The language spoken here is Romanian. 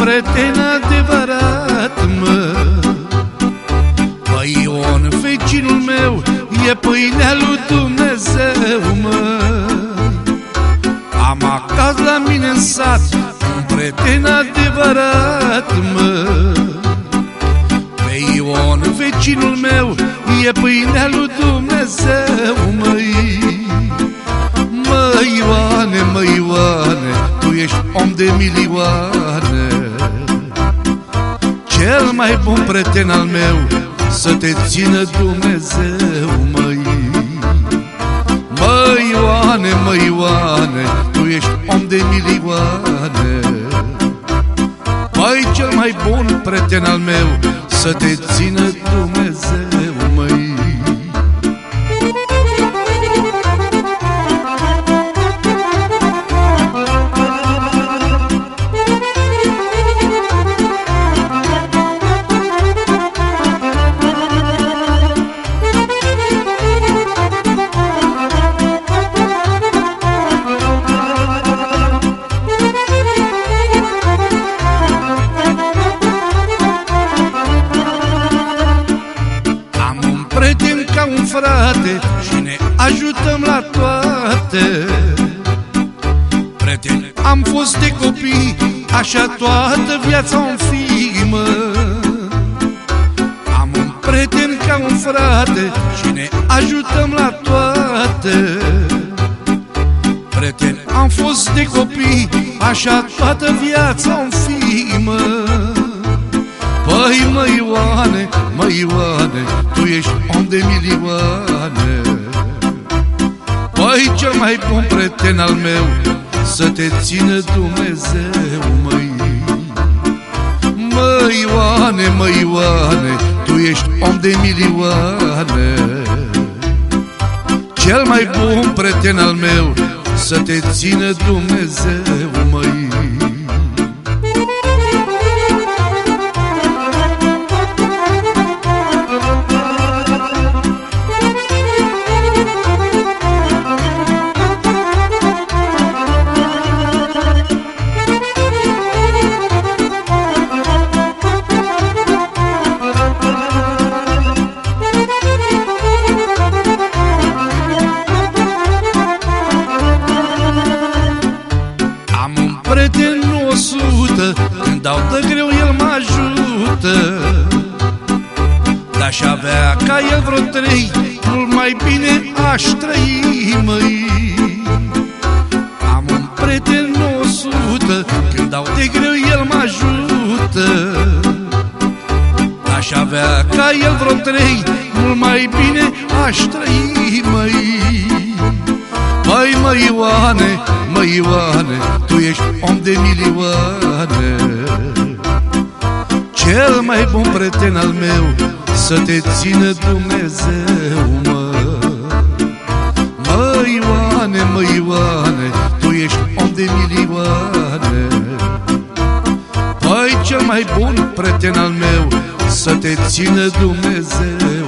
prieten adevărat, mă. Băi Ion, vecinul meu, e pâinea lui Dumnezeu, mă. Am acasă la mine în sat, un prieten adevărat, mă. Băi Ion, vecinul meu, e pâinea lui Dumnezeu, măi. Mă Ioane, mă Ioane, tu ești om de milioane. Cel mai bun prieten al meu, să te țină Dumnezeu, măi. Mă Ioane, mă Ioane, tu ești om de milioane. Măi, cel mai bun prieten al meu, să te țină Dumnezeu, frate și ne ajutăm la toate. Prieteni, am fost de copii, așa toată viața om fi, mă Am un prieten ca un frate și ne ajutăm la toate. Prieteni, am fost de copii, așa toată viața om fi, mă Păi mă Ioane, mă Ioane, tu ești om de milioane. Păi cel mai bun prieten al meu, să te țină Dumnezeu, măi. Mă Ioane, mă Ioane, tu ești om de milioane. Cel mai bun prieten al meu, să te țină Dumnezeu, prieten o sută Când dau de greu el mă ajută. Dacă avea ca el vreo trei Mult mai bine aș trăi, măi. Am un prieten o sută Când dau de greu el mă ajută. Aș avea ca el vreo trei Mult mai bine aș trăi, măi Măi, mă Ioane, mă Ioane, tu ești om de milioane. Cel mai bun prieten al meu, să te țină Dumnezeu, mă. Mă Ioane, mă Ioane, tu ești om de milioane. Păi cel mai bun prieten al meu, să te țină Dumnezeu